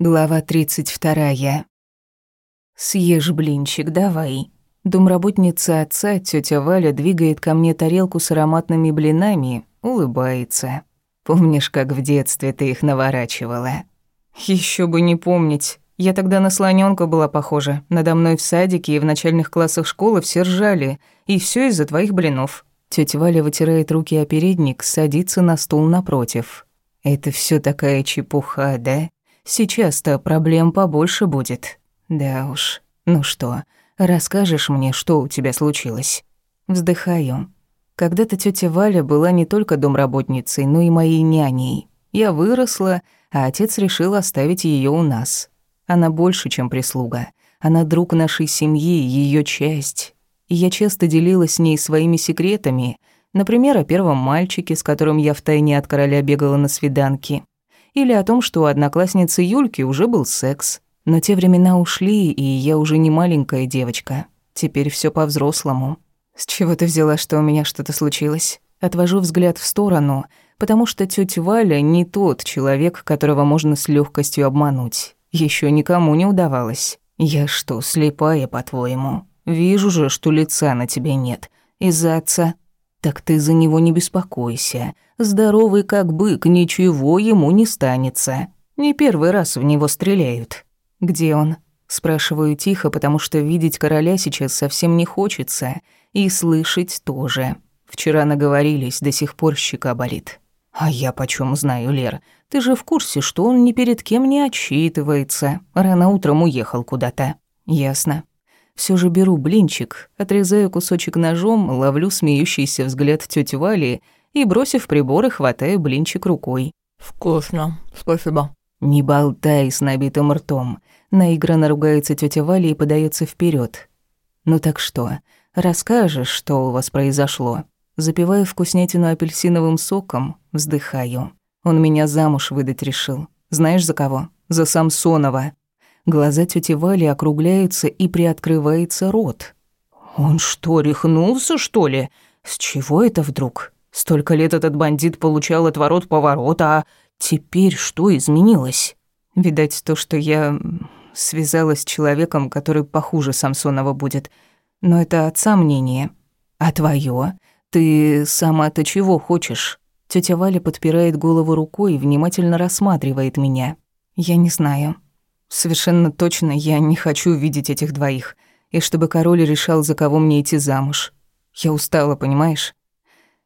Глава 32. «Съешь блинчик, давай». Домработница отца, тетя Валя, двигает ко мне тарелку с ароматными блинами, улыбается. «Помнишь, как в детстве ты их наворачивала?» Еще бы не помнить. Я тогда на слоненка была похожа. Надо мной в садике и в начальных классах школы все ржали. И все из-за твоих блинов». Тетя Валя вытирает руки о передник, садится на стул напротив. «Это все такая чепуха, да?» Сейчас-то проблем побольше будет. Да уж. Ну что, расскажешь мне, что у тебя случилось? Вздыхаю. Когда-то тетя Валя была не только домработницей, но и моей няней. Я выросла, а отец решил оставить ее у нас. Она больше, чем прислуга. Она друг нашей семьи, ее часть. И я часто делилась с ней своими секретами, например, о первом мальчике, с которым я втайне от короля бегала на свиданки, или о том, что у одноклассницы Юльки уже был секс. Но те времена ушли, и я уже не маленькая девочка. Теперь все по-взрослому. С чего ты взяла, что у меня что-то случилось? Отвожу взгляд в сторону, потому что тётя Валя не тот человек, которого можно с легкостью обмануть. Еще никому не удавалось. Я что, слепая, по-твоему? Вижу же, что лица на тебе нет. Из-за отца так ты за него не беспокойся. Здоровый как бык, ничего ему не станется. Не первый раз в него стреляют. Где он? Спрашиваю тихо, потому что видеть короля сейчас совсем не хочется. И слышать тоже. Вчера наговорились, до сих пор щека болит. А я почем знаю, Лер? Ты же в курсе, что он ни перед кем не отчитывается. Рано утром уехал куда-то. Ясно. Все же беру блинчик, отрезаю кусочек ножом, ловлю смеющийся взгляд тети Вали и, бросив приборы, хватаю блинчик рукой. «Вкусно, спасибо». «Не болтай с набитым ртом». Наигранно ругается тетя Валя и подается вперед. «Ну так что, расскажешь, что у вас произошло?» Запиваю вкуснятину апельсиновым соком, вздыхаю. Он меня замуж выдать решил. Знаешь, за кого? За Самсонова. Глаза тети Вали округляются и приоткрывается рот. «Он что, рехнулся, что ли? С чего это вдруг? Столько лет этот бандит получал отворот-поворот, а теперь что изменилось?» Видать, то, что я связалась с человеком, который похуже Самсонова будет. Но это отца мнение. А твое? Ты сама-то чего хочешь? Тетя Валя подпирает голову рукой и внимательно рассматривает меня. Я не знаю. Совершенно точно я не хочу видеть этих двоих, и чтобы король решал, за кого мне идти замуж. Я устала, понимаешь?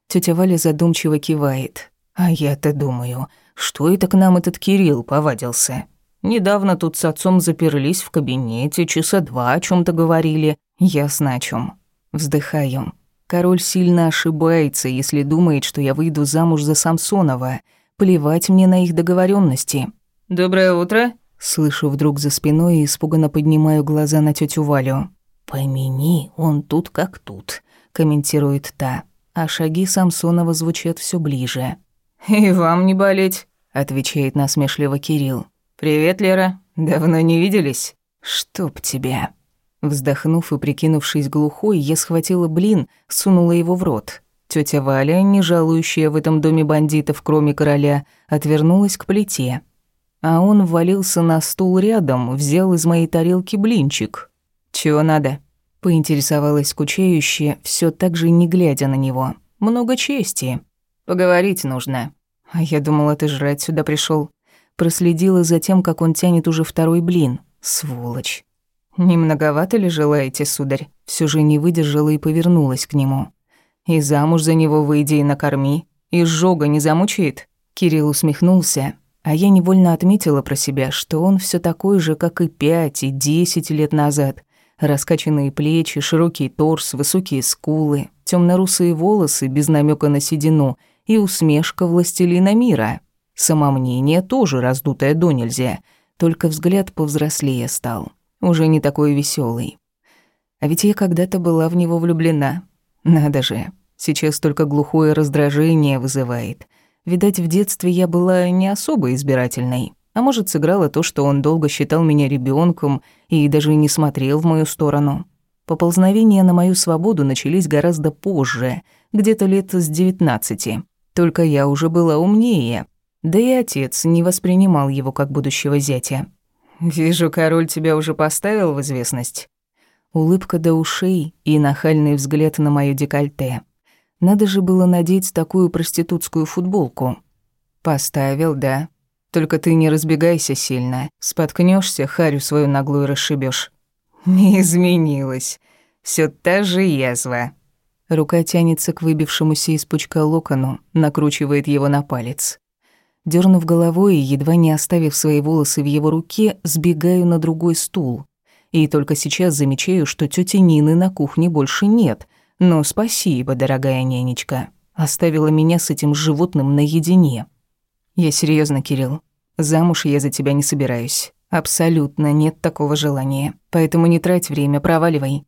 Тетя Валя задумчиво кивает. А я-то думаю, что это к нам этот Кирилл повадился? Недавно тут с отцом заперлись в кабинете, часа два о чем то говорили. Ясно о чем. Вздыхаю. Король сильно ошибается, если думает, что я выйду замуж за Самсонова. Плевать мне на их договоренности. «Доброе утро», Слышу вдруг за спиной и испуганно поднимаю глаза на тетю Валю. «Помяни, он тут как тут», — комментирует та, а шаги Самсонова звучат все ближе. «И вам не болеть», — отвечает насмешливо Кирилл. «Привет, Лера. Давно не виделись?» «Чтоб тебя». Вздохнув и прикинувшись глухой, я схватила блин, сунула его в рот. Тетя Валя, не жалующая в этом доме бандитов, кроме короля, отвернулась к плите а он ввалился на стул рядом, взял из моей тарелки блинчик. «Чего надо?» — поинтересовалась скучающая, все так же не глядя на него. «Много чести. Поговорить нужно». А я думала, ты жрать сюда пришел. Проследила за тем, как он тянет уже второй блин. Сволочь. «Не многовато ли желаете, сударь?» Все же не выдержала и повернулась к нему. «И замуж за него выйди и накорми. И жога не замучает?» Кирилл усмехнулся, а я невольно отметила про себя, что он все такой же, как и пять и десять лет назад. Раскачанные плечи, широкий торс, высокие скулы, темно-русые волосы без намека на седину и усмешка властелина мира. Самомнение тоже раздутое до нельзя, только взгляд повзрослее стал, уже не такой веселый. А ведь я когда-то была в него влюблена. Надо же, сейчас только глухое раздражение вызывает — Видать, в детстве я была не особо избирательной. А может, сыграло то, что он долго считал меня ребенком и даже не смотрел в мою сторону. Поползновения на мою свободу начались гораздо позже, где-то лет с девятнадцати. Только я уже была умнее. Да и отец не воспринимал его как будущего зятя. Вижу, король тебя уже поставил в известность. Улыбка до ушей и нахальный взгляд на моё декольте. Надо же было надеть такую проститутскую футболку. Поставил, да. Только ты не разбегайся сильно. Споткнешься, харю свою наглую расшибешь. Не изменилась. Все та же язва. Рука тянется к выбившемуся из пучка локону, накручивает его на палец. Дернув головой и едва не оставив свои волосы в его руке, сбегаю на другой стул. И только сейчас замечаю, что тети Нины на кухне больше нет. Но спасибо, дорогая нянечка. Оставила меня с этим животным наедине. Я серьезно, Кирилл. Замуж я за тебя не собираюсь. Абсолютно нет такого желания. Поэтому не трать время, проваливай.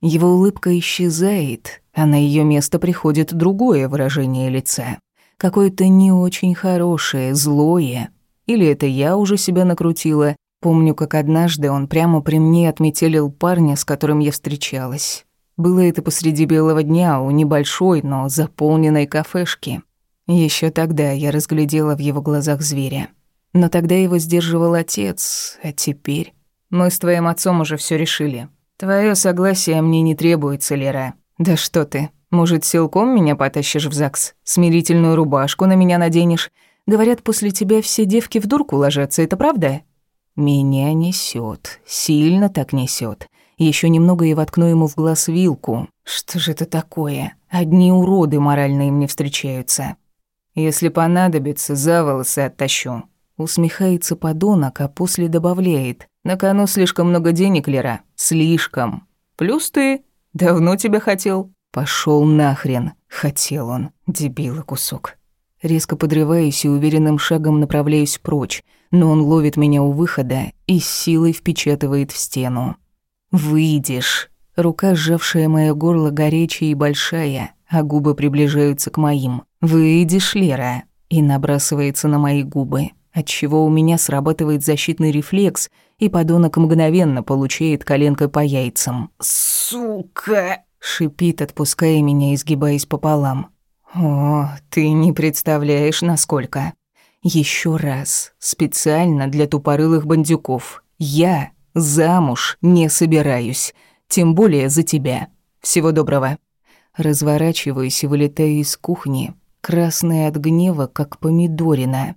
Его улыбка исчезает, а на ее место приходит другое выражение лица. Какое-то не очень хорошее, злое. Или это я уже себя накрутила. Помню, как однажды он прямо при мне отметелил парня, с которым я встречалась. Было это посреди белого дня у небольшой, но заполненной кафешки. Еще тогда я разглядела в его глазах зверя. Но тогда его сдерживал отец, а теперь... Мы с твоим отцом уже все решили. Твое согласие мне не требуется, Лера. Да что ты, может, силком меня потащишь в ЗАГС? Смирительную рубашку на меня наденешь? Говорят, после тебя все девки в дурку ложатся, это правда? Меня несет, сильно так несет. Еще немного и воткну ему в глаз вилку. Что же это такое? Одни уроды моральные мне встречаются. Если понадобится, за волосы оттащу. Усмехается подонок, а после добавляет. На кону слишком много денег, Лера. Слишком. Плюс ты. Давно тебя хотел. Пошел нахрен. Хотел он. Дебила кусок. Резко подрываюсь и уверенным шагом направляюсь прочь, но он ловит меня у выхода и силой впечатывает в стену. «Выйдешь». Рука, сжавшая моё горло, горячая и большая, а губы приближаются к моим. «Выйдешь, Лера», и набрасывается на мои губы, отчего у меня срабатывает защитный рефлекс, и подонок мгновенно получает коленкой по яйцам. «Сука!» — шипит, отпуская меня, изгибаясь пополам. «О, ты не представляешь, насколько!» Еще раз, специально для тупорылых бандюков. Я замуж не собираюсь, тем более за тебя. Всего доброго. Разворачиваюсь и вылетаю из кухни, красная от гнева, как помидорина.